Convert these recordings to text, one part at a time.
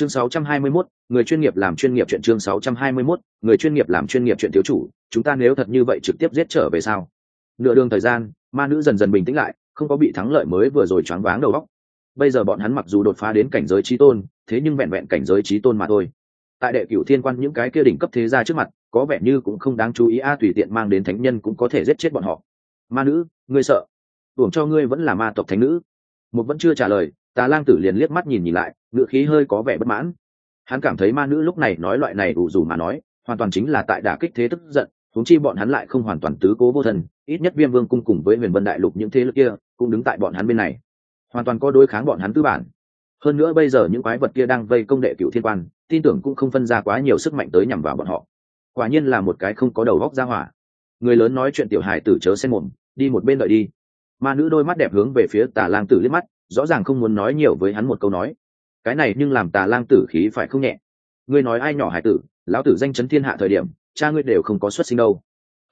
chương 621, người chuyên nghiệp làm chuyên nghiệp chuyện chương 621, người chuyên nghiệp làm chuyên nghiệp chuyện thiếu chủ chúng ta nếu thật như vậy trực tiếp giết trở về sao? Nửa đường thời gian ma nữ dần dần bình tĩnh lại không có bị thắng lợi mới vừa rồi choáng váng đầu óc. Bây giờ bọn hắn mặc dù đột phá đến cảnh giới trí tôn thế nhưng vẹn vẹn cảnh giới trí tôn mà thôi. Tại đệ cửu thiên quan những cái kia đỉnh cấp thế gia trước mặt có vẻ như cũng không đáng chú ý a tùy tiện mang đến thánh nhân cũng có thể giết chết bọn họ. Ma nữ ngươi sợ? Tưởng cho ngươi vẫn là ma tộc thánh nữ. Một vẫn chưa trả lời tà lang tử liền liếc mắt nhìn nhìn lại ngựa khí hơi có vẻ bất mãn. Hắn cảm thấy ma nữ lúc này nói loại này đủ dù mà nói, hoàn toàn chính là tại đả kích thế tức giận, huống chi bọn hắn lại không hoàn toàn tứ cố vô thần ít nhất viêm vương cung cùng với huyền vân đại lục những thế lực kia cũng đứng tại bọn hắn bên này. Hoàn toàn có đối kháng bọn hắn tư bản. Hơn nữa bây giờ những quái vật kia đang vây công đệ cựu thiên quan, tin tưởng cũng không phân ra quá nhiều sức mạnh tới nhằm vào bọn họ. Quả nhiên là một cái không có đầu góc ra hỏa. Người lớn nói chuyện tiểu hài tử chớ xen mồm, đi một bên đợi đi. Ma nữ đôi mắt đẹp hướng về phía tà lang tử liếc mắt, rõ ràng không muốn nói nhiều với hắn một câu nói cái này nhưng làm tà lang tử khí phải không nhẹ? Ngươi nói ai nhỏ hải tử, lão tử danh chấn thiên hạ thời điểm, cha ngươi đều không có xuất sinh đâu.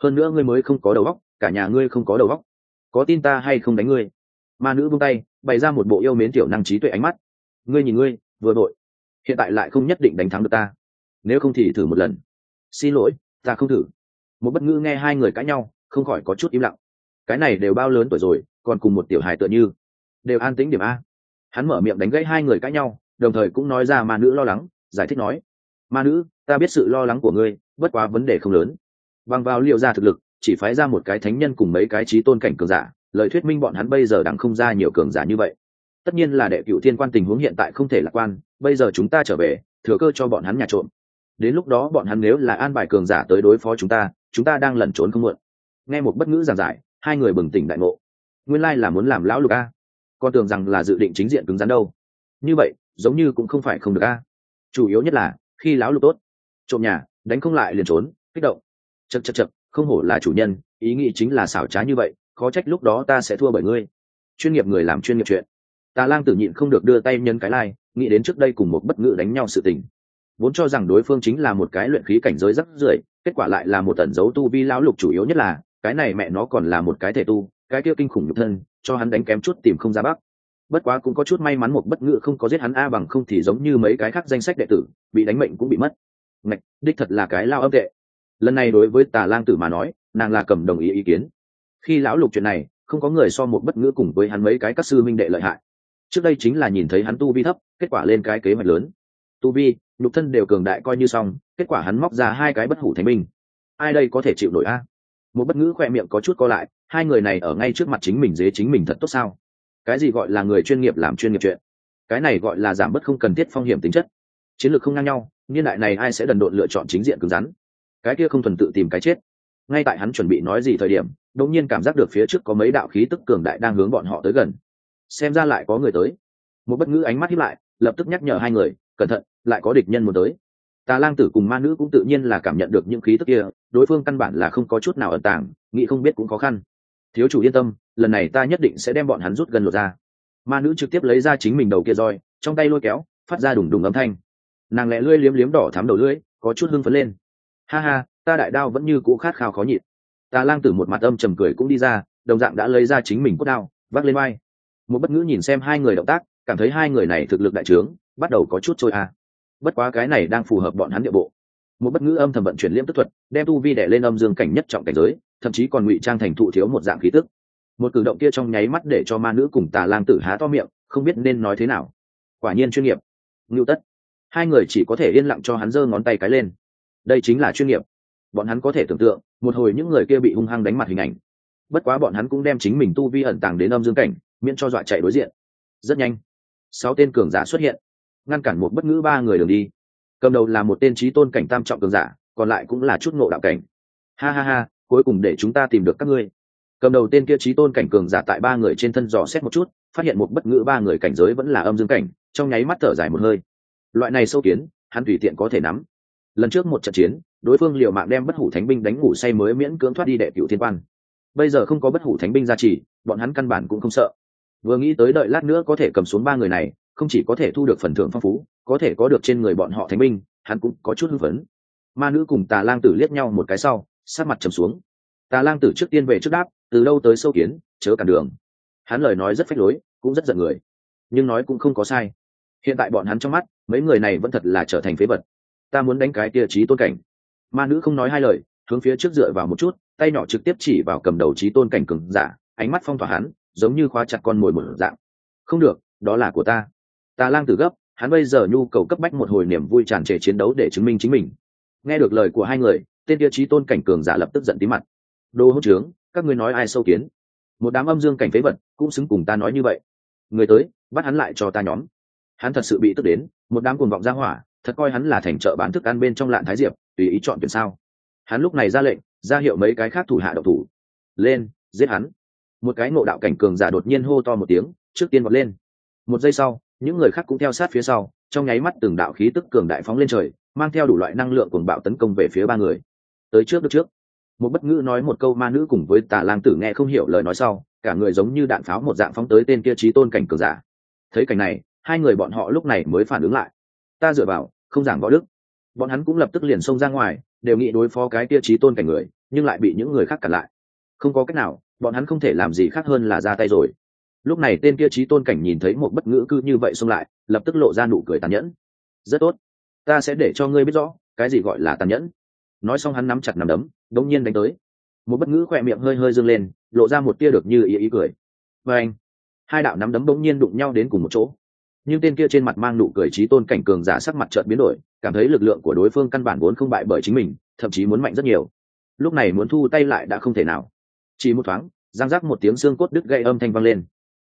Hơn nữa ngươi mới không có đầu óc, cả nhà ngươi không có đầu óc. Có tin ta hay không đánh ngươi? Ma nữ buông tay, bày ra một bộ yêu mến tiểu năng trí tuệ ánh mắt. Ngươi nhìn ngươi, vừa đội. Hiện tại lại không nhất định đánh thắng được ta. Nếu không thì thử một lần. Xin lỗi, ta không thử. Một bất ngữ nghe hai người cãi nhau, không khỏi có chút im lặng. Cái này đều bao lớn tuổi rồi, còn cùng một tiểu hài tựa như. Đều an tĩnh điểm a. Hắn mở miệng đánh gãy hai người cãi nhau đồng thời cũng nói ra ma nữ lo lắng, giải thích nói, ma nữ, ta biết sự lo lắng của ngươi, bất quá vấn đề không lớn. Bằng vào liệu ra thực lực, chỉ phái ra một cái thánh nhân cùng mấy cái trí tôn cảnh cường giả, lời thuyết minh bọn hắn bây giờ đang không ra nhiều cường giả như vậy. Tất nhiên là đệ cựu thiên quan tình huống hiện tại không thể lạc quan, bây giờ chúng ta trở về, thừa cơ cho bọn hắn nhà trộm. Đến lúc đó bọn hắn nếu là an bài cường giả tới đối phó chúng ta chúng ta đang lẩn trốn không muộn. Nghe một bất ngữ giảng giải, hai người bừng tỉnh đại ngộ. Nguyên lai là muốn làm lão lục a. Con tưởng rằng là dự định chính diện cứng rắn đâu. Như vậy giống như cũng không phải không được a. Chủ yếu nhất là khi lão lục tốt trộm nhà đánh không lại liền trốn kích động. Chật chật chật không hổ là chủ nhân ý nghĩ chính là xảo trá như vậy khó trách lúc đó ta sẽ thua bởi ngươi. Chuyên nghiệp người làm chuyên nghiệp chuyện. Tà lang tử nhịn không được đưa tay nhân cái lai、like, nghĩ đến trước đây cùng một bất ngữ đánh nhau sự tình. Vốn cho rằng đối phương chính là một cái luyện khí cảnh giới rất rưởi kết quả lại là một tẩn dấu tu vi lão lục chủ yếu nhất là cái này mẹ nó còn là một cái thể tu cái kia kinh khủng nhục thân cho hắn đánh kém chút tìm không ra bắc bất quá cũng có chút may mắn một bất ngữ không có giết hắn a bằng không thì giống như mấy cái khác danh sách đệ tử, bị đánh mệnh cũng bị mất. Ngạch, đích thật là cái lao âm tệ. Lần này đối với tà lang tử mà nói, nàng là cầm đồng ý ý kiến. Khi lão lục chuyện này, không có người so một bất ngữ cùng với hắn mấy cái các sư minh đệ lợi hại. Trước đây chính là nhìn thấy hắn tu vi thấp, kết quả lên cái kế hoạch lớn. Tu vi, nhục thân đều cường đại coi như xong, kết quả hắn móc ra hai cái bất hủ thánh binh. Ai đây có thể chịu nổi a? Một bất ngữ khoe miệng có chút co lại, hai người này ở ngay trước mặt chính mình dế chính mình thật tốt sao? Cái gì gọi là người chuyên nghiệp làm chuyên nghiệp chuyện? Cái này gọi là giảm bớt không cần thiết phong hiểm tính chất. Chiến lược không ngang nhau, niên đại này ai sẽ đần độn lựa chọn chính diện cứng rắn? Cái kia không thuần tự tìm cái chết. Ngay tại hắn chuẩn bị nói gì thời điểm, đột nhiên cảm giác được phía trước có mấy đạo khí tức cường đại đang hướng bọn họ tới gần. Xem ra lại có người tới. Một bất ngữ ánh mắt hiếp lại, lập tức nhắc nhở hai người, cẩn thận, lại có địch nhân muốn tới. Tà lang tử cùng ma nữ cũng tự nhiên là cảm nhận được những khí tức kia, đối phương căn bản là không có chút nào ẩn tàng, nghĩ không biết cũng khó khăn. Thiếu chủ yên tâm lần này ta nhất định sẽ đem bọn hắn rút gần lột ra. Ma nữ trực tiếp lấy ra chính mình đầu kia roi, trong tay lôi kéo, phát ra đùng đùng âm thanh. Nàng lẹ lưỡi liếm liếm đỏ thám đầu lưỡi, có chút hưng phấn lên. Ha ha, ta đại đao vẫn như cũ khát khao khó nhịn. Ta lang tử một mặt âm trầm cười cũng đi ra, đồng dạng đã lấy ra chính mình cốt đao, vác lên vai. Một bất ngữ nhìn xem hai người động tác, cảm thấy hai người này thực lực đại trướng, bắt đầu có chút trôi à. bất quá cái này đang phù hợp bọn hắn địa bộ. Một bất ngữ âm thầm vận chuyển liêm tức thuật, đem tu vi đẻ lên âm dương cảnh nhất trọng cảnh giới, thậm chí còn ngụy trang thành thụ thiếu một dạng khí tức một cử động kia trong nháy mắt để cho ma nữ cùng tà lang tử há to miệng, không biết nên nói thế nào. Quả nhiên chuyên nghiệp. Ngưu tất. Hai người chỉ có thể yên lặng cho hắn giơ ngón tay cái lên. Đây chính là chuyên nghiệp. Bọn hắn có thể tưởng tượng, một hồi những người kia bị hung hăng đánh mặt hình ảnh. Bất quá bọn hắn cũng đem chính mình tu vi ẩn tàng đến âm dương cảnh, miễn cho dọa chạy đối diện. Rất nhanh, sáu tên cường giả xuất hiện, ngăn cản một bất ngữ ba người đường đi. Cầm đầu là một tên trí tôn cảnh tam trọng cường giả, còn lại cũng là chút ngộ đạo cảnh. Ha ha ha, cuối cùng để chúng ta tìm được các ngươi cầm đầu tên kia trí tôn cảnh cường giả tại ba người trên thân dò xét một chút, phát hiện một bất ngữ ba người cảnh giới vẫn là âm dương cảnh, trong nháy mắt thở dài một hơi. Loại này sâu kiến, hắn tùy tiện có thể nắm. Lần trước một trận chiến, đối phương liều mạng đem bất hủ thánh binh đánh ngủ say mới miễn cưỡng thoát đi đệ cựu thiên quan. Bây giờ không có bất hủ thánh binh ra trì, bọn hắn căn bản cũng không sợ. Vừa nghĩ tới đợi lát nữa có thể cầm xuống ba người này, không chỉ có thể thu được phần thưởng phong phú, có thể có được trên người bọn họ thánh binh, hắn cũng có chút hưng phấn. Ma nữ cùng tà lang tử liếc nhau một cái sau sát mặt trầm xuống. Tà lang tử trước tiên về trước đáp từ đâu tới sâu kiến, chớ cản đường. Hắn lời nói rất phách lối, cũng rất giận người. Nhưng nói cũng không có sai. Hiện tại bọn hắn trong mắt, mấy người này vẫn thật là trở thành phế vật. Ta muốn đánh cái kia trí tôn cảnh. Ma nữ không nói hai lời, hướng phía trước dựa vào một chút, tay nhỏ trực tiếp chỉ vào cầm đầu trí tôn cảnh cường giả, ánh mắt phong tỏa hắn, giống như khóa chặt con mồi một dạng. Không được, đó là của ta. Ta lang tử gấp, hắn bây giờ nhu cầu cấp bách một hồi niềm vui tràn trề chiến đấu để chứng minh chính mình. Nghe được lời của hai người, tên tiêu trí tôn cảnh cường giả lập tức giận tí mặt. Đồ hỗn trướng các ngươi nói ai sâu kiến? Một đám âm dương cảnh phế vật cũng xứng cùng ta nói như vậy. Người tới, bắt hắn lại cho ta nhóm. Hắn thật sự bị tức đến, một đám cuồng vọng ra hỏa, thật coi hắn là thành chợ bán thức ăn bên trong lạn thái diệp, tùy ý chọn tuyển sao. Hắn lúc này ra lệnh, ra hiệu mấy cái khác thủ hạ độc thủ. Lên, giết hắn. Một cái ngộ đạo cảnh cường giả đột nhiên hô to một tiếng, trước tiên vọt lên. Một giây sau, những người khác cũng theo sát phía sau, trong nháy mắt từng đạo khí tức cường đại phóng lên trời, mang theo đủ loại năng lượng cuồng bạo tấn công về phía ba người. Tới trước được trước một bất ngữ nói một câu ma nữ cùng với tà lang tử nghe không hiểu lời nói sau, cả người giống như đạn pháo một dạng phóng tới tên kia trí tôn cảnh cường giả. Thấy cảnh này, hai người bọn họ lúc này mới phản ứng lại. Ta dựa vào, không giảng võ đức. Bọn hắn cũng lập tức liền xông ra ngoài, đều nghĩ đối phó cái kia trí tôn cảnh người, nhưng lại bị những người khác cản lại. Không có cách nào, bọn hắn không thể làm gì khác hơn là ra tay rồi. Lúc này tên kia trí tôn cảnh nhìn thấy một bất ngữ cư như vậy xông lại, lập tức lộ ra nụ cười tàn nhẫn. Rất tốt. Ta sẽ để cho ngươi biết rõ, cái gì gọi là tàn nhẫn. Nói xong hắn nắm chặt nằm đấm đống nhiên đánh tới. Một bất ngữ khỏe miệng hơi hơi dâng lên lộ ra một tia được như ý ý cười. Và anh hai đạo nắm đấm đống nhiên đụng nhau đến cùng một chỗ. Nhưng tên kia trên mặt mang nụ cười trí tôn cảnh cường giả sắc mặt trợn biến đổi cảm thấy lực lượng của đối phương căn bản vốn không bại bởi chính mình thậm chí muốn mạnh rất nhiều. Lúc này muốn thu tay lại đã không thể nào. Chỉ một thoáng giang giác một tiếng xương cốt đứt gây âm thanh vang lên.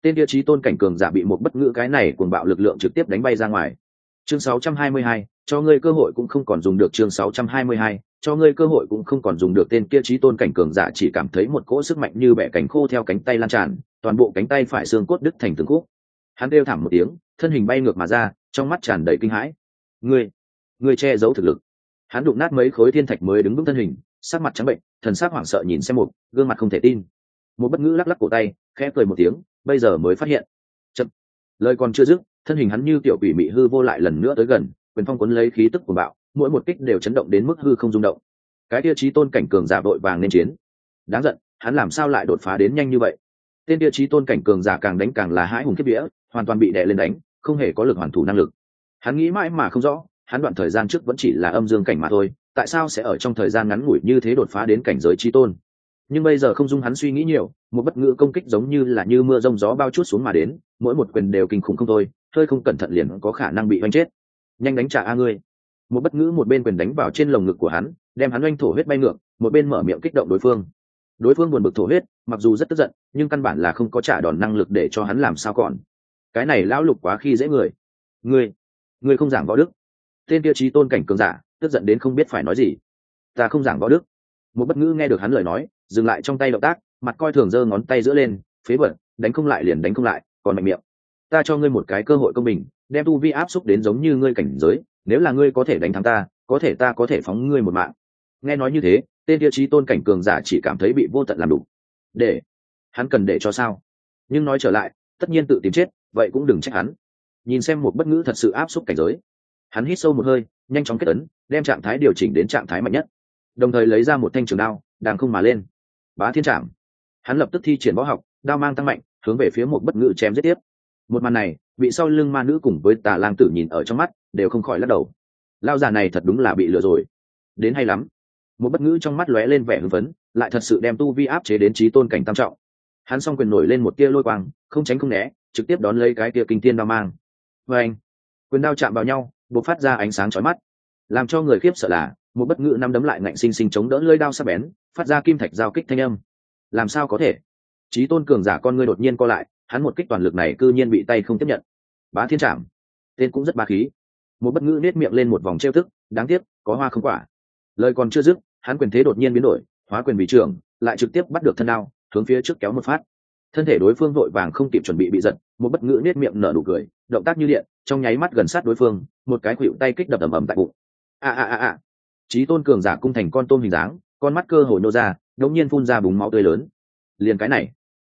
Tên kia trí tôn cảnh cường giả bị một bất ngữ cái này cuồng bạo lực lượng trực tiếp đánh bay ra ngoài. Chương 622, cho ngươi cơ hội cũng không còn dùng được chương 622, cho ngươi cơ hội cũng không còn dùng được tên kia trí tôn cảnh cường giả, chỉ cảm thấy một cỗ sức mạnh như bẻ cánh khô theo cánh tay lan tràn, toàn bộ cánh tay phải xương cốt đứt thành từng khúc. Hắn đeo thảm một tiếng, thân hình bay ngược mà ra, trong mắt tràn đầy kinh hãi. Ngươi ngươi che giấu thực lực. Hắn đụng nát mấy khối thiên thạch mới đứng vững thân hình, sắc mặt trắng bệnh, thần sắc hoảng sợ nhìn xem một, gương mặt không thể tin. Một bất ngữ lắc lắc cổ tay, khẽ cười một tiếng, bây giờ mới phát hiện. Chậm. Lời còn chưa dứt, thân hình hắn như tiểu quỷ mị hư vô lại lần nữa tới gần, quyền phong cuốn lấy khí tức của bạo mỗi một kích đều chấn động đến mức hư không rung động. Cái tiêu chí tôn cảnh cường giả vội vàng nên chiến. Đáng giận, hắn làm sao lại đột phá đến nhanh như vậy? Tên tiêu chí tôn cảnh cường giả càng đánh càng là hãi hùng kiếp vía, hoàn toàn bị đè lên đánh, không hề có lực hoàn thủ năng lực. Hắn nghĩ mãi mà không rõ, hắn đoạn thời gian trước vẫn chỉ là âm dương cảnh mà thôi, tại sao sẽ ở trong thời gian ngắn ngủi như thế đột phá đến cảnh giới trí tôn? Nhưng bây giờ không dung hắn suy nghĩ nhiều, một bất ngữ công kích giống như là như mưa rông gió bao chút xuống mà đến, mỗi một quyền đều kinh khủng không thôi, hơi không cẩn thận liền có khả năng bị oanh chết. Nhanh đánh trả a ngươi một bất ngữ một bên quyền đánh vào trên lồng ngực của hắn đem hắn oanh thổ huyết bay ngược một bên mở miệng kích động đối phương. Đối phương buồn bực thổ huyết mặc dù rất tức giận nhưng căn bản là không có trả đòn năng lực để cho hắn làm sao còn. Cái này lão lục quá khi dễ người. Người, người không giảng võ đức. Tên tiêu chí tôn cảnh cường giả tức giận đến không biết phải nói gì. Ta không giảng võ đức. Một bất ngữ nghe được hắn lời nói dừng lại trong tay động tác mặt coi thường giơ ngón tay giữa lên phế bẩn đánh không lại liền đánh không lại còn mạnh miệng. Ta cho ngươi một cái cơ hội công bình đem tu vi áp xúc đến giống như ngươi cảnh giới nếu là ngươi có thể đánh thắng ta, có thể ta có thể phóng ngươi một mạng. Nghe nói như thế, tên tiêu chí tôn cảnh cường giả chỉ cảm thấy bị vô tận làm đủ để, hắn cần để cho sao? Nhưng nói trở lại, tất nhiên tự tìm chết, vậy cũng đừng trách hắn. Nhìn xem một bất ngữ thật sự áp suất cảnh giới, hắn hít sâu một hơi, nhanh chóng kết ấn, đem trạng thái điều chỉnh đến trạng thái mạnh nhất. Đồng thời lấy ra một thanh trường đao đang không mà lên. Bá thiên trạm hắn lập tức thi triển võ học, đao mang tăng mạnh, hướng về phía một bất ngữ chém giết tiếp một màn này bị sau lưng ma nữ cùng với tà lang tử nhìn ở trong mắt, đều không khỏi lắc đầu. Lao già này thật đúng là bị lừa rồi. Đến hay lắm. Một bất ngữ trong mắt lóe lên vẻ hưng phấn, lại thật sự đem tu vi áp chế đến trí tôn cảnh tam trọng. Hắn s o n g quyền nổi lên một tia lôi quang, không tránh không né, trực tiếp đón lấy cái tia kinh tiên đao mang. Vê anh quyền đao chạm vào nhau b ộ c phát ra ánh sáng chói mắt. Làm cho người khiếp sợ là, một bất ngữ nắm đấm lại ngạnh xinh xinh chống đỡ lơi đao sắp bén, phát ra kim thạch giao kích thanh âm. Làm sao có thể? Trí tôn cường giả con ngươi đột nhiên co lại hắn một kích toàn lực này cư nhiên bị tay không tiếp nhận. Bá thiên trảm. Tên cũng rất ba khí. Một bất ngữ nết miệng lên một vòng trêu thức đáng tiếc, có hoa không quả. Lời còn chưa dứt, hắn quyền thế đột nhiên biến đổi, hóa quyền vị trưởng lại trực tiếp bắt được thân đao, hướng phía trước kéo một phát. Thân thể đối phương vội vàng không kịp chuẩn bị bị giật, một bất ngữ nết miệng nở nụ cười, động tác như điện, trong nháy mắt gần sát đối phương, một cái khuỵu tay kích đập ầm ầm tại bụng. A a a a. Trí tôn cường giả cung thành con tôm hình dáng, con mắt cơ hồ nô ra đột nhiên phun ra bùng máu tươi lớn. Liền cái này.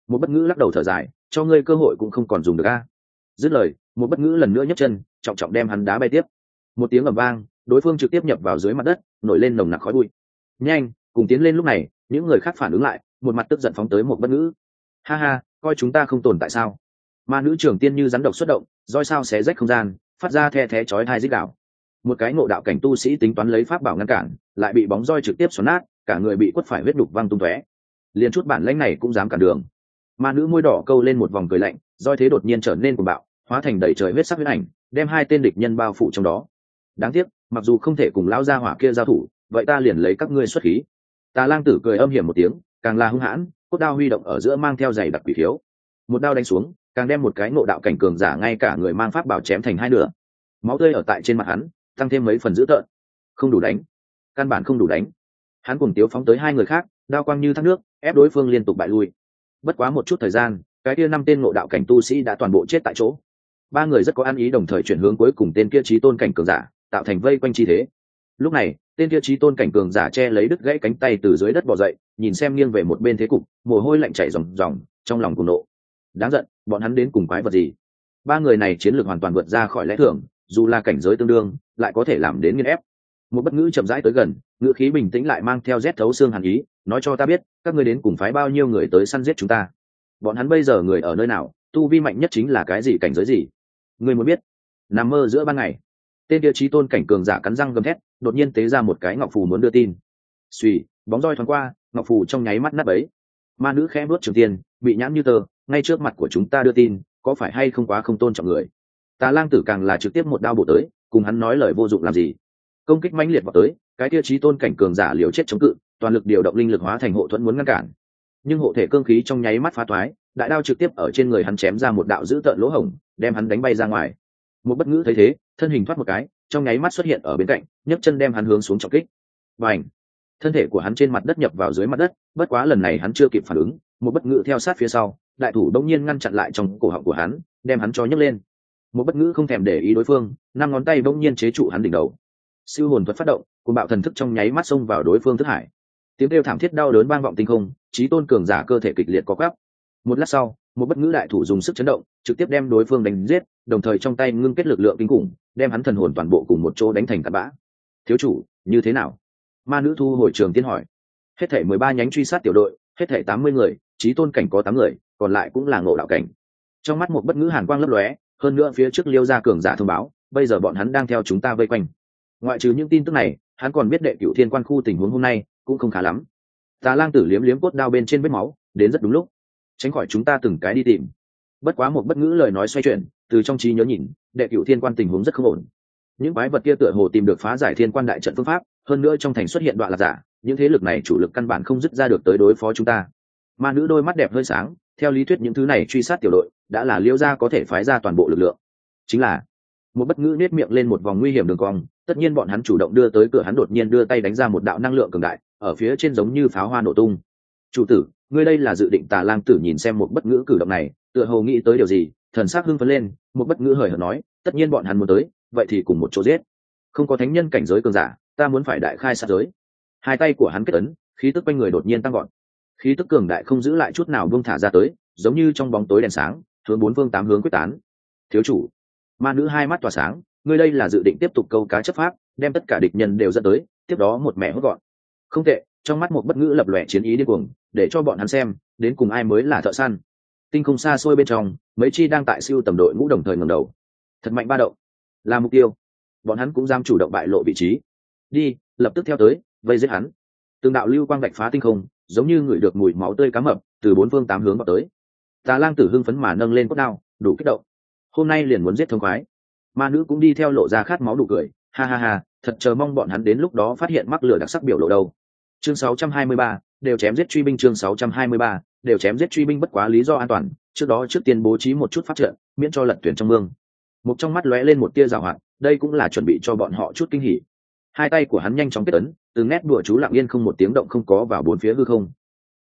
Một bất ngữ lắc đầu thở dài cho ngươi cơ hội cũng không còn dùng được a. Dứt lời, một bất ngữ lần nữa nhấc chân, trọng trọng đem hắn đá bay tiếp. Một tiếng ầm vang, đối phương trực tiếp nhập vào dưới mặt đất, nổi lên nồng nặc khói bụi. Nhanh, cùng tiến lên lúc này, những người khác phản ứng lại, một mặt tức giận phóng tới một bất ngữ. Ha ha, coi chúng ta không tồn tại sao? Ma nữ trưởng tiên như rắn độc xuất động, roi sao xé rách không gian, phát ra the thé chói thai dích đạo một cái ngộ đạo cảnh tu sĩ tính toán lấy pháp bảo ngăn cản, lại bị bóng roi trực tiếp xoắn nát, cả người bị quất phải huyết đục văng tung tóe. Liền chút bản lãnh này cũng dám cản đường ma nữ môi đỏ câu lên một vòng cười lạnh roi thế đột nhiên trở nên cuồng bạo, hóa thành đầy trời huyết sắc huyết ảnh, đem hai tên địch nhân bao phủ trong đó. Đáng tiếc, mặc dù không thể cùng lão gia hỏa kia giao thủ, vậy ta liền lấy các ngươi xuất khí. Tà lang tử cười âm hiểm một tiếng, càng là hung hãn, cốt đao huy động ở giữa mang theo giày đặc quỷ thiếu một đao đánh xuống, càng đem một cái ngộ đạo cảnh cường giả ngay cả người mang pháp bảo chém thành hai nửa. Máu tươi ở tại trên mặt hắn, tăng thêm mấy phần dữ tợn. Không đủ đánh. Căn bản không đủ đánh. Hắn cùng tiếu phóng tới hai người khác, đao quang như thác nước, ép đối phương liên tục bại lui bất quá một chút thời gian, cái kia năm tên ngộ đạo cảnh tu sĩ đã toàn bộ chết tại chỗ. Ba người rất có ăn ý đồng thời chuyển hướng cuối cùng tên kia trí tôn cảnh cường giả, tạo thành vây quanh chi thế. Lúc này, tên kia trí tôn cảnh cường giả che lấy đứt gãy cánh tay từ dưới đất bỏ dậy, nhìn xem nghiêng về một bên thế cục, mồ hôi lạnh chảy ròng ròng, trong lòng cùng nộ. Đáng giận, bọn hắn đến cùng quái vật gì? Ba người này chiến lược hoàn toàn vượt ra khỏi lẽ thường, dù là cảnh giới tương đương, lại có thể làm đến nghiên ép. Một bất ngữ chậm rãi tới gần, ngữ khí bình tĩnh lại mang theo rét thấu xương hàn ý, nói cho ta biết các ngươi đến cùng phái bao nhiêu người tới săn giết chúng ta? Bọn hắn bây giờ người ở nơi nào? Tu vi mạnh nhất chính là cái gì cảnh giới gì? Ngươi muốn biết? Nằm mơ giữa ban ngày. Tên địa chí tôn cảnh cường giả cắn răng gầm thét, đột nhiên tế ra một cái ngọc phù muốn đưa tin. Suy bóng roi thoáng qua, ngọc phù trong nháy mắt nắp ấy ma nữ khẽ bước trường tiên, bị nhãn như tờ, ngay trước mặt của chúng ta đưa tin, có phải hay không quá không tôn trọng người? Tà lang tử càng là trực tiếp một đao bổ tới, cùng hắn nói lời vô dụng làm gì? Công kích mãnh liệt vào tới, cái tiêu chí tôn cảnh cường giả liều chết chống cự toàn lực điều động linh lực hóa thành hộ thuẫn muốn ngăn cản. Nhưng hộ thể cương khí trong nháy mắt phá thoái, đại đao trực tiếp ở trên người hắn chém ra một đạo dữ tợn lỗ hổng, đem hắn đánh bay ra ngoài. Một bất ngữ thấy thế, thân hình thoát một cái, trong nháy mắt xuất hiện ở bên cạnh, nhấc chân đem hắn hướng xuống trọng kích. Và ảnh thân thể của hắn trên mặt đất nhập vào dưới mặt đất, bất quá lần này hắn chưa kịp phản ứng, một bất ngữ theo sát phía sau, đại thủ đông nhiên ngăn chặn lại trong cổ họng của hắn, đem hắn cho nhấc lên. Một bất ngữ không thèm để ý đối phương, năm ngón tay bỗng nhiên chế trụ hắn đỉnh đầu. Siêu hồn thuật phát động cùng bạo thần thức trong nháy mắt xông vào đối phương thức hải tiếng kêu thảm thiết đau đớn vang vọng tinh không, trí tôn cường giả cơ thể kịch liệt có gắp một lát sau, một bất ngữ đại thủ dùng sức chấn động, trực tiếp đem đối phương đánh giết, đồng thời trong tay ngưng kết lực lượng kinh khủng, đem hắn thần hồn toàn bộ cùng một chỗ đánh thành tạt bã. Thiếu chủ, như thế nào? Ma nữ thu hồi trường tiên hỏi. Hết thể mười ba nhánh truy sát tiểu đội, hết thể tám mươi người, trí tôn cảnh có tám người, còn lại cũng là ngộ đạo cảnh. Trong mắt một bất ngữ hàn quang lấp lóe, hơn nữa phía trước liêu gia cường giả thông báo, bây giờ bọn hắn đang theo chúng ta vây quanh. Ngoại trừ những tin tức này, hắn còn biết đệ cựu thiên quan khu tình huống hôm nay cũng không khá lắm. Tà lang tử liếm liếm cốt đao bên trên vết máu, đến rất đúng lúc. Tránh khỏi chúng ta từng cái đi tìm. Bất quá một bất ngữ lời nói xoay chuyển, từ trong trí nhớ nhìn, đệ cựu thiên quan tình huống rất không ổn. Những quái vật kia tựa hồ tìm được phá giải thiên quan đại trận phương pháp, hơn nữa trong thành xuất hiện đoạn lạc giả, những thế lực này chủ lực căn bản không dứt ra được tới đối phó chúng ta. Ma nữ đôi mắt đẹp hơi sáng, theo lý thuyết những thứ này truy sát tiểu đội, đã là liêu gia có thể phái ra toàn bộ lực lượng. Chính là, một bất ngữ nết miệng lên một vòng nguy hiểm đường cong tất nhiên bọn hắn chủ động đưa tới cửa hắn đột nhiên đưa tay đánh ra một đạo năng lượng cường đại, ở phía trên giống như pháo hoa nổ tung. Chủ tử, ngươi đây là dự định tà lang tử nhìn xem một bất ngữ cử động này, tựa hồ nghĩ tới điều gì? Thần sắc hưng phấn lên, một bất ngữ hời hợt nói, tất nhiên bọn hắn muốn tới, vậy thì cùng một chỗ giết. Không có thánh nhân cảnh giới cường giả, ta muốn phải đại khai sát giới. Hai tay của hắn kết ấn, khí tức quanh người đột nhiên tăng gọn khí tức cường đại không giữ lại chút nào buông thả ra tới, giống như trong bóng tối đèn sáng, hướng bốn phương tám hướng quyết tán. Thiếu chủ. Ma nữ hai mắt tỏa sáng ngươi đây là dự định tiếp tục câu cá chấp pháp, đem tất cả địch nhân đều dẫn tới, tiếp đó một mẹ hốt gọn. Không tệ, trong mắt một bất ngữ lập lòe chiến ý điên cuồng, để cho bọn hắn xem, đến cùng ai mới là thợ săn. Tinh không xa xôi bên trong, mấy chi đang tại siêu tầm đội ngũ đồng thời ngầm đầu. Thật mạnh ba động. Là mục tiêu. Bọn hắn cũng dám chủ động bại lộ vị trí. Đi, lập tức theo tới, vây giết hắn. Từng đạo lưu quang vạch phá tinh không, giống như ngửi được mùi máu tươi cá mập, từ bốn phương tám hướng vào tới. Tà lang tử hưng phấn mà nâng lên cốt đao, đủ kích động. Hôm nay liền muốn giết thông khoái ma nữ cũng đi theo lộ ra khát máu đủ cười. Ha ha ha thật chờ mong bọn hắn đến lúc đó phát hiện mắc lửa đặc sắc biểu lộ đâu. Chương 623, đều chém giết truy binh chương 623, đều chém giết truy binh bất quá lý do an toàn. Trước đó trước tiên bố trí một chút phát trận miễn cho lật tuyển trong mương. Một trong mắt lóe lên một tia rào hoạt đây cũng là chuẩn bị cho bọn họ chút kinh hỉ. Hai tay của hắn nhanh chóng kết ấn từ nét đùa chú lặng yên không một tiếng động không có vào bốn phía hư không.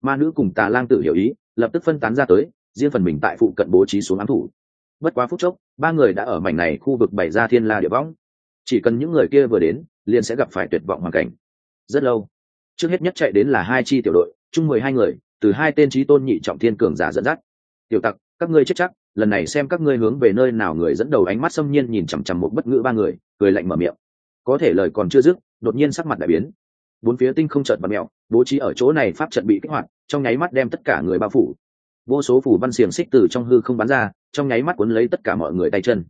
Ma nữ cùng tà lang tự hiểu ý lập tức phân tán ra tới riêng phần mình tại phụ cận bố trí xuống ám thủ bất quá phút chốc, ba người đã ở mảnh này khu vực bày ra thiên la địa võng. Chỉ cần những người kia vừa đến, liền sẽ gặp phải tuyệt vọng hoàn cảnh. Rất lâu, trước hết nhất chạy đến là hai chi tiểu đội, chung mười hai người, từ hai tên trí tôn nhị trọng thiên cường giả dẫn dắt. Tiểu tặc, các ngươi chết chắc, lần này xem các ngươi hướng về nơi nào người dẫn đầu ánh mắt xâm nhiên nhìn chằm chằm một bất ngữ ba người, cười lạnh mở miệng. Có thể lời còn chưa dứt, đột nhiên sắc mặt đại biến. Bốn phía tinh không chợt và mẹo bố trí ở chỗ này pháp trận bị kích hoạt, trong nháy mắt đem tất cả người bao phủ vô số phủ văn xiềng xích từ trong hư không bắn ra, trong nháy mắt cuốn lấy tất cả mọi người tay chân.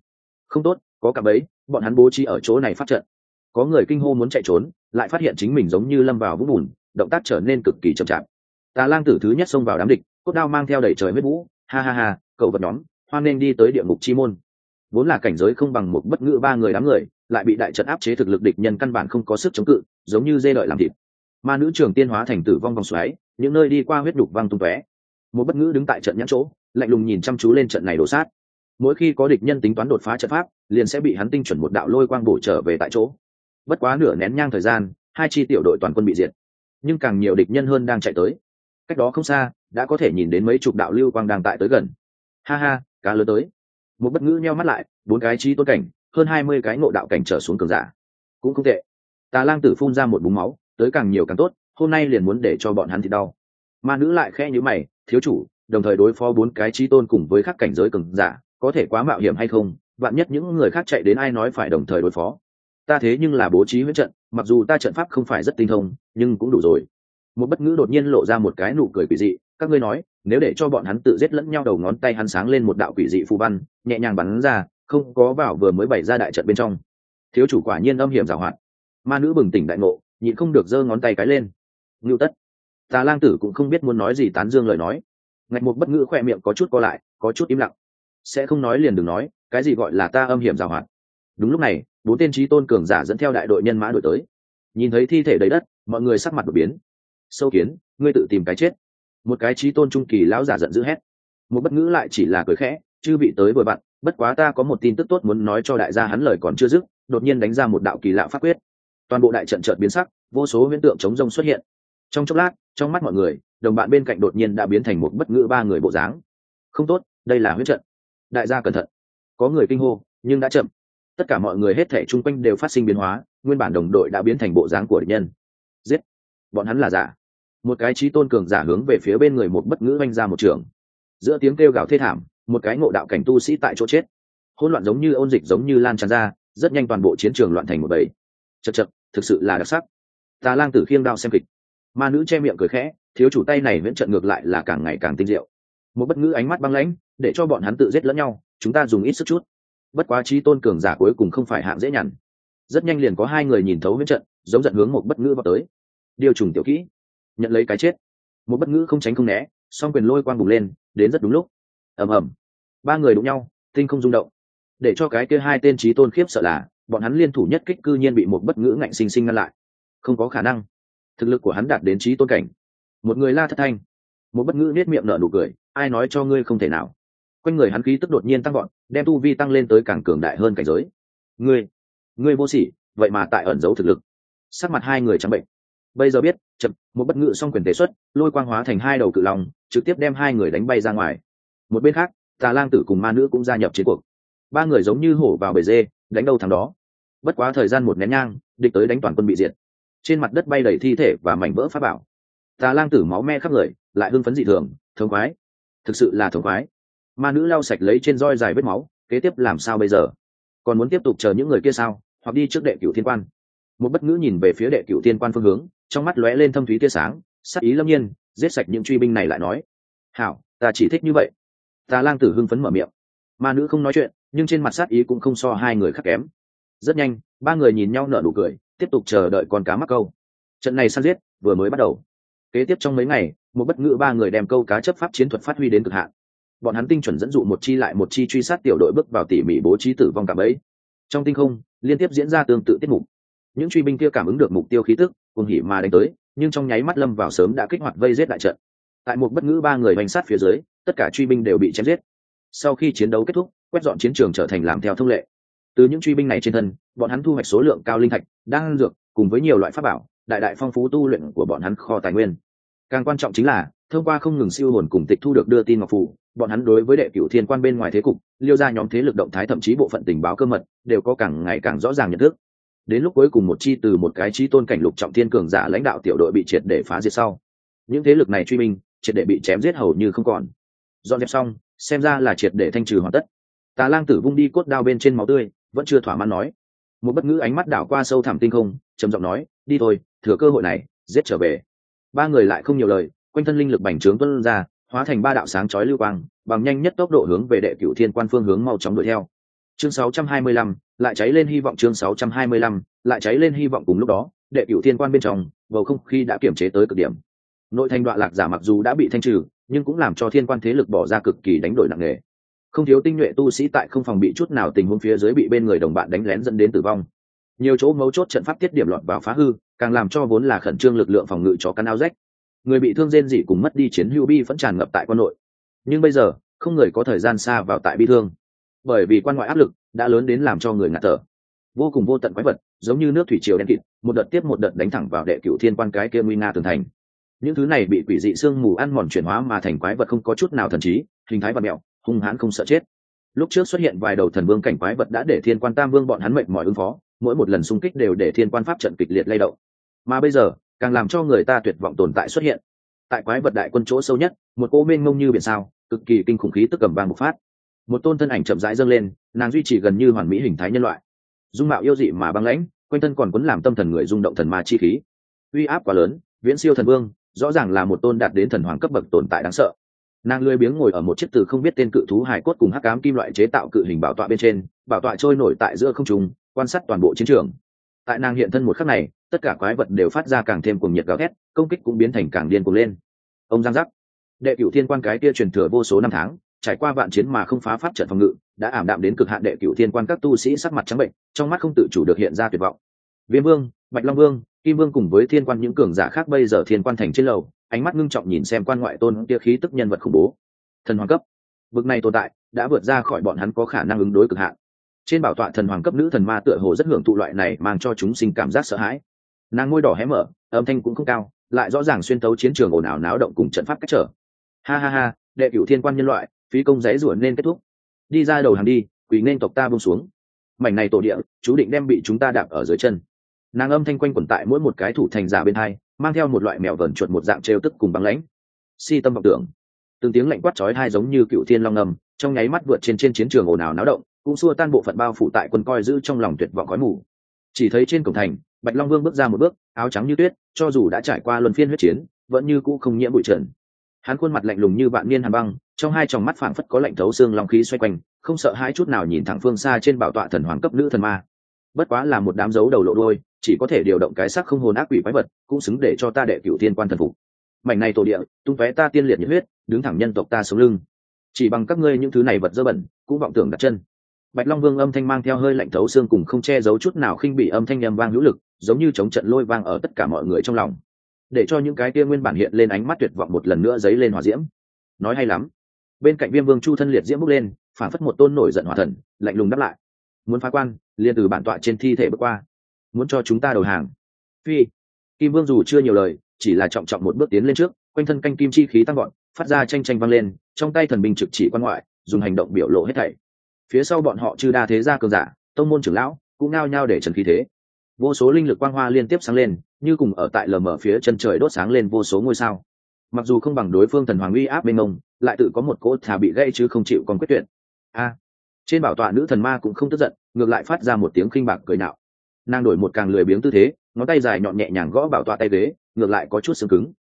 Không tốt, có cả bấy bọn hắn bố trí ở chỗ này phát trận. Có người kinh hô muốn chạy trốn, lại phát hiện chính mình giống như lâm vào vũng bùn, động tác trở nên cực kỳ chậm chạp. Tà lang tử thứ nhất xông vào đám địch, cốt đao mang theo đầy trời huyết vũ, ha ha ha, cậu vật nhóm, hoan nên đi tới địa ngục chi môn. Vốn là cảnh giới không bằng một bất ngữ ba người đám người, lại bị đại trận áp chế thực lực địch nhân căn bản không có sức chống cự, giống như dê lợi làm thịt. Ma nữ trường tiên hóa thành tử vong vòng xoáy, những nơi đi qua huyết đục văng tung tóe một bất ngữ đứng tại trận nhãn chỗ, lạnh lùng nhìn chăm chú lên trận này đổ sát. Mỗi khi có địch nhân tính toán đột phá trận pháp, liền sẽ bị hắn tinh chuẩn một đạo lôi quang bổ trở về tại chỗ. Bất quá nửa nén nhang thời gian, hai chi tiểu đội toàn quân bị diệt. Nhưng càng nhiều địch nhân hơn đang chạy tới. Cách đó không xa, đã có thể nhìn đến mấy chục đạo lưu quang đang tại tới gần. Ha ha, cá lớn tới. Một bất ngữ nheo mắt lại, bốn cái chi tôn cảnh, hơn hai mươi cái ngộ đạo cảnh trở xuống cường giả. Cũng không tệ. Tà lang tử phun ra một búng máu, tới càng nhiều càng tốt, hôm nay liền muốn để cho bọn hắn thì đau ma nữ lại khe như mày, thiếu chủ, đồng thời đối phó bốn cái chi tôn cùng với các cảnh giới cường giả, có thể quá mạo hiểm hay không? Vạn nhất những người khác chạy đến ai nói phải đồng thời đối phó? Ta thế nhưng là bố trí huyết trận, mặc dù ta trận pháp không phải rất tinh thông, nhưng cũng đủ rồi. Một bất ngữ đột nhiên lộ ra một cái nụ cười quỷ dị, các ngươi nói, nếu để cho bọn hắn tự giết lẫn nhau đầu ngón tay hắn sáng lên một đạo quỷ dị phù văn, nhẹ nhàng bắn ra, không có vào vừa mới bày ra đại trận bên trong. Thiếu chủ quả nhiên âm hiểm giảo hoạt. Ma nữ bừng tỉnh đại ngộ, nhịn không được giơ ngón tay cái lên. Ngưu tất tà lang tử cũng không biết muốn nói gì tán dương lời nói. Ngạch một bất ngữ khoe miệng có chút co lại, có chút im lặng. Sẽ không nói liền đừng nói, cái gì gọi là ta âm hiểm giàu hoạt đúng lúc này, bốn tên trí tôn cường giả dẫn theo đại đội nhân mã đội tới. Nhìn thấy thi thể đầy đất, mọi người sắc mặt đột biến. Sâu kiến, ngươi tự tìm cái chết. Một cái trí tôn trung kỳ lão giả giận dữ hét. Một bất ngữ lại chỉ là cười khẽ chưa bị tới vừa vặn bất quá ta có một tin tức tốt muốn nói cho đại gia hắn lời còn chưa dứt, đột nhiên đánh ra một đạo kỳ lạ pháp quyết. Toàn bộ đại trận chợt biến sắc, vô số huyễn tượng chống rông xuất hiện trong chốc lát, trong mắt mọi người, đồng bạn bên cạnh đột nhiên đã biến thành một bất ngữ ba người bộ dáng. Không tốt, đây là huyết trận. Đại gia cẩn thận. Có người kinh hô, nhưng đã chậm. Tất cả mọi người hết thể chung quanh đều phát sinh biến hóa, nguyên bản đồng đội đã biến thành bộ dáng của địch nhân. Giết. Bọn hắn là giả. Một cái trí tôn cường giả hướng về phía bên người một bất ngữ oanh ra một trường. Giữa tiếng kêu gào thê thảm, một cái ngộ đạo cảnh tu sĩ tại chỗ chết. Hỗn loạn giống như ôn dịch giống như lan tràn ra, rất nhanh toàn bộ chiến trường loạn thành một bầy. Chật chật, thực sự là đặc sắc. Tà lang tử khiêng đao xem kịch ma nữ che miệng cười khẽ, thiếu chủ tay này viễn trận ngược lại là càng ngày càng tinh diệu. Một bất ngữ ánh mắt băng lãnh, để cho bọn hắn tự giết lẫn nhau, chúng ta dùng ít sức chút. Bất quá trí tôn cường giả cuối cùng không phải hạng dễ nhằn. Rất nhanh liền có hai người nhìn thấu viễn trận, giống giận hướng một bất ngữ vào tới. Điều trùng tiểu kỹ. Nhận lấy cái chết. Một bất ngữ không tránh không né, song quyền lôi quang bùng lên, đến rất đúng lúc. Ầm ầm. Ba người đụng nhau, tinh không rung động. Để cho cái kia hai tên trí tôn khiếp sợ là, bọn hắn liên thủ nhất kích cư nhiên bị một bất ngữ ngạnh sinh sinh ngăn lại. Không có khả năng thực lực của hắn đạt đến trí tôn cảnh. Một người la thất thanh, một bất ngữ nết miệng nở nụ cười, ai nói cho ngươi không thể nào? Quanh người hắn khí tức đột nhiên tăng gọn đem tu vi tăng lên tới càng cường đại hơn cảnh giới. Ngươi ngươi vô sỉ, vậy mà tại ẩn giấu thực lực. Sắc mặt hai người trắng bệnh. Bây giờ biết, chậm, một bất ngữ xong quyền tế xuất, lôi quang hóa thành hai đầu cự lòng trực tiếp đem hai người đánh bay ra ngoài. Một bên khác, tà lang tử cùng ma nữ cũng gia nhập chiến cuộc. Ba người giống như hổ vào bể dê, đánh đâu thằng đó. Bất quá thời gian một nén nhang, địch tới đánh toàn quân bị diệt trên mặt đất bay đầy thi thể và mảnh vỡ pháp bảo. Tà lang tử máu me khắp người, lại hưng phấn dị thường, thống khoái, thực sự là thống khoái. Ma nữ lau sạch lấy trên roi dài vết máu, kế tiếp làm sao bây giờ? Còn muốn tiếp tục chờ những người kia sao? Hoặc đi trước đệ cửu thiên quan. Một bất ngữ nhìn về phía đệ cửu thiên quan phương hướng, trong mắt lóe lên thâm thúy tia sáng, sắc ý lâm nhiên, giết sạch những truy binh này lại nói, hảo, ta chỉ thích như vậy. Tà lang tử hưng phấn mở miệng. Ma nữ không nói chuyện, nhưng trên mặt sát ý cũng không so hai người khác kém. Rất nhanh, ba người nhìn nhau nở nụ cười tiếp tục chờ đợi con cá mắc câu. Trận này săn giết vừa mới bắt đầu. Kế tiếp trong mấy ngày, một bất ngữ ba người đem câu cá chấp pháp chiến thuật phát huy đến cực hạn. Bọn hắn tinh chuẩn dẫn dụ một chi lại một chi truy sát tiểu đội bước vào tỉ mỉ bố trí tử vong cảm ấy trong tinh không, liên tiếp diễn ra tương tự tiết mục. Những truy binh kia cảm ứng được mục tiêu khí tức, cùng hỉ mà đánh tới, nhưng trong nháy mắt lâm vào sớm đã kích hoạt vây giết đại trận. Tại một bất ngữ ba người bánh sát phía dưới, tất cả truy binh đều bị chém giết. Sau khi chiến đấu kết thúc, quét dọn chiến trường trở thành làm theo thông lệ từ những truy binh này trên thân, bọn hắn thu hoạch số lượng cao linh thạch, đan dược, cùng với nhiều loại pháp bảo, đại đại phong phú tu luyện của bọn hắn kho tài nguyên. Càng quan trọng chính là, thông qua không ngừng siêu hồn cùng tịch thu được đưa tin ngọc phủ bọn hắn đối với đệ cửu thiên quan bên ngoài thế cục, liêu ra nhóm thế lực động thái thậm chí bộ phận tình báo cơ mật, đều có càng ngày càng rõ ràng nhận thức. Đến lúc cuối cùng một chi từ một cái chi tôn cảnh lục trọng thiên cường giả lãnh đạo tiểu đội bị triệt để phá diệt sau. Những thế lực này truy minh triệt để bị chém giết hầu như không còn. Dọn dẹp xong, xem ra là triệt để thanh trừ hoàn tất. Tà lang tử vung đi cốt đao bên trên máu tươi vẫn chưa thỏa mãn nói. Một bất ngữ ánh mắt đảo qua sâu thẳm tinh không trầm giọng nói đi thôi thừa cơ hội này giết trở về. Ba người lại không nhiều lời quanh thân linh lực bành trướng tuân ra hóa thành ba đạo sáng chói lưu quang bằng nhanh nhất tốc độ hướng về đệ cửu thiên quan phương hướng mau chóng đuổi theo. Chương 625, lại cháy lên hy vọng chương 625, lại cháy lên hy vọng cùng lúc đó đệ cửu thiên quan bên trong bầu không khí đã kiểm chế tới cực điểm. Nội thành đoạn lạc giả mặc dù đã bị thanh trừ nhưng cũng làm cho thiên quan thế lực bỏ ra cực kỳ đánh đổi nặng nề không thiếu tinh nhuệ tu sĩ tại không phòng bị chút nào tình huống phía dưới bị bên người đồng bạn đánh lén dẫn đến tử vong. Nhiều chỗ mấu chốt trận pháp tiết điểm lọt vào phá hư, càng làm cho vốn là khẩn trương lực lượng phòng ngự cho căn áo rách. Người bị thương rên dị cùng mất đi chiến hữu bi vẫn tràn ngập tại quân nội. Nhưng bây giờ, không người có thời gian xa vào tại bi thương. Bởi vì quan ngoại áp lực đã lớn đến làm cho người ngạt thở. Vô cùng vô tận quái vật, giống như nước thủy triều đen kịt, một đợt tiếp một đợt đánh thẳng vào đệ cửu thiên quan cái kia nguy nga tường thành. Những thứ này bị quỷ dị sương mù ăn mòn chuyển hóa mà thành quái vật không có chút nào thần trí, hình thái và mẹo hung hãn không sợ chết. Lúc trước xuất hiện vài đầu thần vương cảnh quái vật đã để thiên quan tam vương bọn hắn mệnh mọi ứng phó, mỗi một lần xung kích đều để thiên quan pháp trận kịch liệt lay động. Mà bây giờ, càng làm cho người ta tuyệt vọng tồn tại xuất hiện. Tại quái vật đại quân chỗ sâu nhất, một cô mênh mông như biển sao, cực kỳ kinh khủng khí tức cầm vang bộc phát. Một tôn thân ảnh chậm rãi dâng lên, nàng duy trì gần như hoàn mỹ hình thái nhân loại. Dung mạo yêu dị mà băng lãnh, quanh thân còn quấn làm tâm thần người rung động thần ma chi khí. Uy áp quá lớn, viễn siêu thần vương, rõ ràng là một tôn đạt đến thần hoàng cấp bậc tồn tại đáng sợ nàng lười biếng ngồi ở một chiếc từ không biết tên cự thú hải cốt cùng hắc cám kim loại chế tạo cự hình bảo tọa bên trên, bảo tọa trôi nổi tại giữa không trung, quan sát toàn bộ chiến trường. Tại nàng hiện thân một khắc này, tất cả quái vật đều phát ra càng thêm cuồng nhiệt gào thét, công kích cũng biến thành càng điên cuồng lên. Ông giang giác, đệ cửu thiên quan cái kia truyền thừa vô số năm tháng, trải qua vạn chiến mà không phá pháp trận phòng ngự, đã ảm đạm đến cực hạn đệ cửu thiên quan các tu sĩ sắc mặt trắng bệnh, trong mắt không tự chủ được hiện ra tuyệt vọng. Viêm vương, bạch long vương, kim vương cùng với thiên quan những cường giả khác bây giờ thiên quan thành trên lầu ánh mắt ngưng trọng nhìn xem quan ngoại tôn kia khí tức nhân vật khủng bố. Thần hoàng cấp. Vực này tồn tại, đã vượt ra khỏi bọn hắn có khả năng ứng đối cực hạn. Trên bảo tọa thần hoàng cấp nữ thần ma tựa hồ rất hưởng thụ loại này mang cho chúng sinh cảm giác sợ hãi. Nàng ngôi đỏ hé mở, âm thanh cũng không cao, lại rõ ràng xuyên tấu chiến trường ồn ào náo động cùng trận pháp cách trở. Ha ha ha, đệ cửu thiên quan nhân loại, phí công giấy rủa nên kết thúc. Đi ra đầu hàng đi, quỳ nên tộc ta bông xuống. Mảnh này tổ địa, chú định đem bị chúng ta đạp ở dưới chân. Nàng âm thanh quanh quẩn tại mỗi một cái thủ thành giả bên hai mang theo một loại mèo vờn chuột một dạng trêu tức cùng băng lãnh. Si tâm vọng tưởng. Từng tiếng lạnh quát chói hai giống như cựu thiên long ngầm trong nháy mắt vượt trên trên chiến trường ồn ào náo động, cũng xua tan bộ phận bao phủ tại quân coi giữ trong lòng tuyệt vọng khói mù. Chỉ thấy trên cổng thành, bạch long vương bước ra một bước, áo trắng như tuyết, cho dù đã trải qua luân phiên huyết chiến, vẫn như cũ không nhiễm bụi trần. Hắn khuôn mặt lạnh lùng như vạn niên hàn băng, trong hai tròng mắt phảng phất có lạnh thấu xương long khí xoay quanh, không sợ hãi chút nào nhìn thẳng phương xa trên bảo tọa thần hoàng cấp nữ thần ma. Bất quá là một đám dấu đầu lộ đôi chỉ có thể điều động cái sắc không hồn ác quỷ quái vật, cũng xứng để cho ta đệ cửu thiên quan thần phục. Mảnh này tổ địa, tung vé ta tiên liệt nhiệt huyết, đứng thẳng nhân tộc ta sống lưng. Chỉ bằng các ngươi những thứ này vật dơ bẩn, cũng vọng tưởng đặt chân. Bạch long vương âm thanh mang theo hơi lạnh thấu xương cùng không che giấu chút nào khinh bị âm thanh nhầm vang hữu lực, giống như chống trận lôi vang ở tất cả mọi người trong lòng. Để cho những cái kia nguyên bản hiện lên ánh mắt tuyệt vọng một lần nữa dấy lên hỏa diễm. Nói hay lắm. Bên cạnh viêm vương chu thân liệt diễm bốc lên, phản phất một tôn nổi giận hỏa thần, lạnh lùng đáp lại. Muốn phá quan, liền từ bản tọa trên thi thể bước qua muốn cho chúng ta đầu hàng. Phi. Kim vương dù chưa nhiều lời, chỉ là trọng trọng một bước tiến lên trước, quanh thân canh kim chi khí tăng gọn phát ra tranh tranh vang lên, trong tay thần binh trực chỉ quan ngoại, dùng hành động biểu lộ hết thảy. Phía sau bọn họ chư đa thế gia cường giả, tông môn trưởng lão, cũng nao nhao để trần khí thế. Vô số linh lực quang hoa liên tiếp sáng lên, như cùng ở tại lờ mở phía chân trời đốt sáng lên vô số ngôi sao. Mặc dù không bằng đối phương thần hoàng uy áp bên mông lại tự có một cỗ thà bị gây chứ không chịu còn quyết tuyệt. A. Trên bảo tọa nữ thần ma cũng không tức giận, ngược lại phát ra một tiếng khinh bạc cười nạo nàng đổi một càng lười biếng tư thế ngón tay dài nhọn nhẹ nhàng gõ bảo tọa tay ghế ngược lại có chút xương cứng.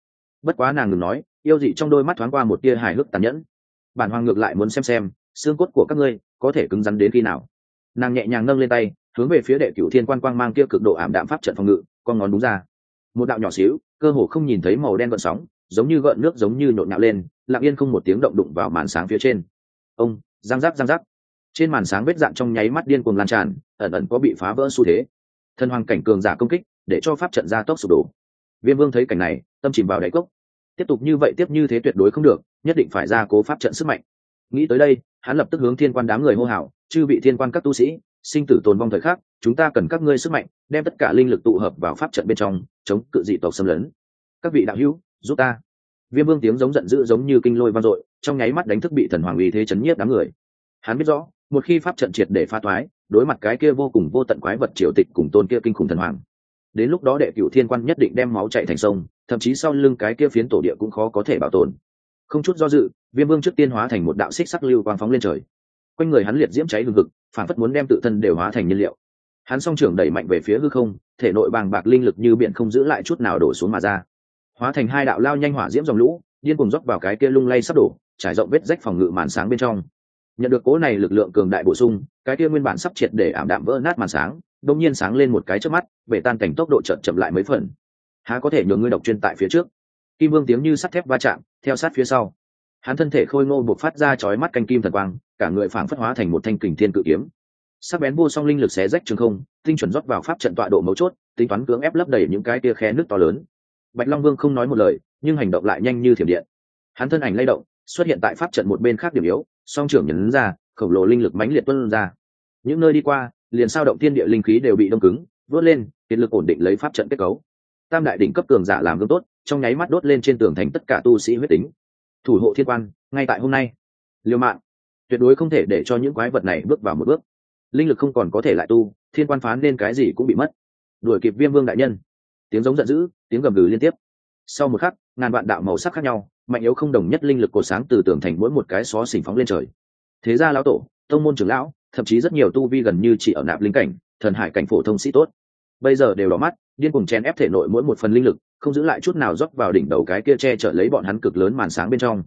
Bất quá nàng ngừng nói yêu dị trong đôi mắt thoáng qua một tia hài hước tàn nhẫn. Bản hoàng ngược lại muốn xem xem xương cốt của các ngươi có thể cứng rắn đến khi nào. Nàng nhẹ nhàng nâng lên tay hướng về phía đệ cửu thiên quan quang mang kia cực độ ảm đạm pháp trận phòng ngự con ngón đúng ra. Một đạo nhỏ xíu cơ hồ không nhìn thấy màu đen gợn sóng giống như gợn nước giống như nhộn nhạo lên lặng yên không một tiếng động đụng vào màn sáng phía trên. Ông giang giáp giang giáp, trên màn sáng vết dạn trong nháy mắt điên cuồng lan tràn ẩn ẩn có bị phá vỡ xu thế thần hoàng cảnh cường giả công kích, để cho pháp trận gia tốc sụp đổ. Viêm vương thấy cảnh này, tâm chìm vào đáy cốc. Tiếp tục như vậy tiếp như thế tuyệt đối không được, nhất định phải ra cố pháp trận sức mạnh. Nghĩ tới đây, hắn lập tức hướng thiên quan đám người hô hào, chư vị thiên quan các tu sĩ, sinh tử tồn vong thời khắc, chúng ta cần các ngươi sức mạnh, đem tất cả linh lực tụ hợp vào pháp trận bên trong, chống cự dị tộc xâm lấn. Các vị đạo hữu, giúp ta. Viêm vương tiếng giống giận dữ giống như kinh lôi vang dội, trong nháy mắt đánh thức bị thần hoàng uy thế chấn nhiếp đám người. Hắn biết rõ một khi pháp trận triệt để pha thoái, đối mặt cái kia vô cùng vô tận quái vật triều tịch cùng tôn kia kinh khủng thần hoàng, đến lúc đó đệ cửu thiên quan nhất định đem máu chạy thành sông, thậm chí sau lưng cái kia phiến tổ địa cũng khó có thể bảo tồn. Không chút do dự, viêm vương trước tiên hóa thành một đạo xích sắc lưu quang phóng lên trời. Quanh người hắn liệt diễm cháy hừng hực, phản phất muốn đem tự thân đều hóa thành nhiên liệu. Hắn song trưởng đẩy mạnh về phía hư không, thể nội bàng bạc linh lực như biển không giữ lại chút nào đổ xuống mà ra. Hóa thành hai đạo lao nhanh hỏa diễm dòng lũ, điên cùng dốc vào cái kia lung lay sắp đổ, trải rộng vết rách phòng ngự màn sáng bên trong nhận được cố này lực lượng cường đại bổ sung, cái kia nguyên bản sắp triệt để ảm đạm vỡ nát màn sáng đông nhiên sáng lên một cái trước mắt về tan cảnh tốc độ chậm chậm lại mấy phần. Há có thể nhường ngươi độc chuyên tại phía trước? Kim vương tiếng như sắt thép va chạm, theo sát phía sau. Hắn thân thể khôi ngô buộc phát ra chói mắt canh kim thần quang, cả người phảng phất hóa thành một thanh kình thiên cự kiếm. Sắc bén vô song linh lực xé rách trường không, tinh chuẩn rót vào pháp trận tọa độ mấu chốt, tính toán cưỡng ép lấp đầy những cái tia khe nước to lớn. Bạch long vương không nói một lời, nhưng hành động lại nhanh như thiểm điện. Hắn thân ảnh lay động xuất hiện tại pháp trận một bên khác điểm yếu, song trưởng nhấn ra, khổng lồ linh lực mãnh liệt tuân ra. Những nơi đi qua, liền sao động thiên địa linh khí đều bị đông cứng, vớt lên, kiệt lực ổn định lấy pháp trận kết cấu. Tam đại đỉnh cấp cường giả làm gương tốt, trong nháy mắt đốt lên trên tường thành tất cả tu sĩ huyết tính. Thủ hộ thiên quan, ngay tại hôm nay. Liều mạng tuyệt đối không thể để cho những quái vật này bước vào một bước. Linh lực không còn có thể lại tu, thiên quan phán nên cái gì cũng bị mất. Đuổi kịp viêm vương đại nhân. Tiếng giống giận dữ, tiếng gầm gừ liên tiếp. Sau một khắc, ngàn vạn đạo màu sắc khác nhau mạnh yếu không đồng nhất linh lực cột sáng từ tường thành mỗi một cái xó xỉnh phóng lên trời. Thế ra lão tổ, tông môn trưởng lão, thậm chí rất nhiều tu vi gần như chỉ ở nạp linh cảnh, thần hải cảnh phổ thông sĩ tốt. Bây giờ đều đỏ mắt, điên cùng chen ép thể nội mỗi một phần linh lực, không giữ lại chút nào rót vào đỉnh đầu cái kia che chở lấy bọn hắn cực lớn màn sáng bên trong.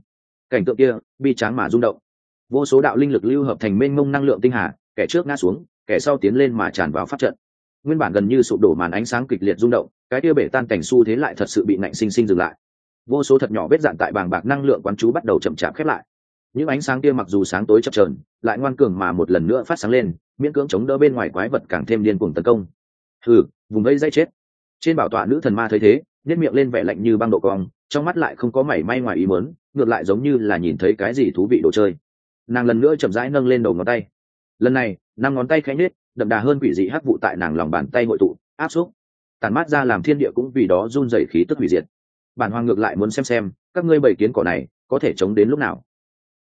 Cảnh tượng kia, bi tráng mà rung động. Vô số đạo linh lực lưu hợp thành mênh mông năng lượng tinh hà, kẻ trước ngã xuống, kẻ sau tiến lên mà tràn vào pháp trận. Nguyên bản gần như sụp đổ màn ánh sáng kịch liệt rung động, cái kia bể tan cảnh xu thế lại thật sự bị nạnh sinh sinh dừng lại vô số thật nhỏ vết dạn tại bàng bạc năng lượng quán chú bắt đầu chậm chạp khép lại. Những ánh sáng kia mặc dù sáng tối chập trờn lại ngoan cường mà một lần nữa phát sáng lên, miễn cưỡng chống đỡ bên ngoài quái vật càng thêm điên cuồng tấn công. Thử vùng gây dây chết. Trên bảo tọa nữ thần ma thấy thế nếp miệng lên vẻ lạnh như băng độ cong, trong mắt lại không có mảy may ngoài ý mớn ngược lại giống như là nhìn thấy cái gì thú vị đồ chơi. Nàng lần nữa chậm rãi nâng lên đầu ngón tay. Lần này, năm ngón tay khẽ nết đậm đà hơn quỷ dị hắc vụ tại nàng lòng bàn tay hội tụ, áp xúc. Tàn mát ra làm thiên địa cũng vì đó run dày khí tức hủy diệt bản hoàng ngược lại muốn xem xem, các ngươi bảy kiến cỏ này có thể chống đến lúc nào.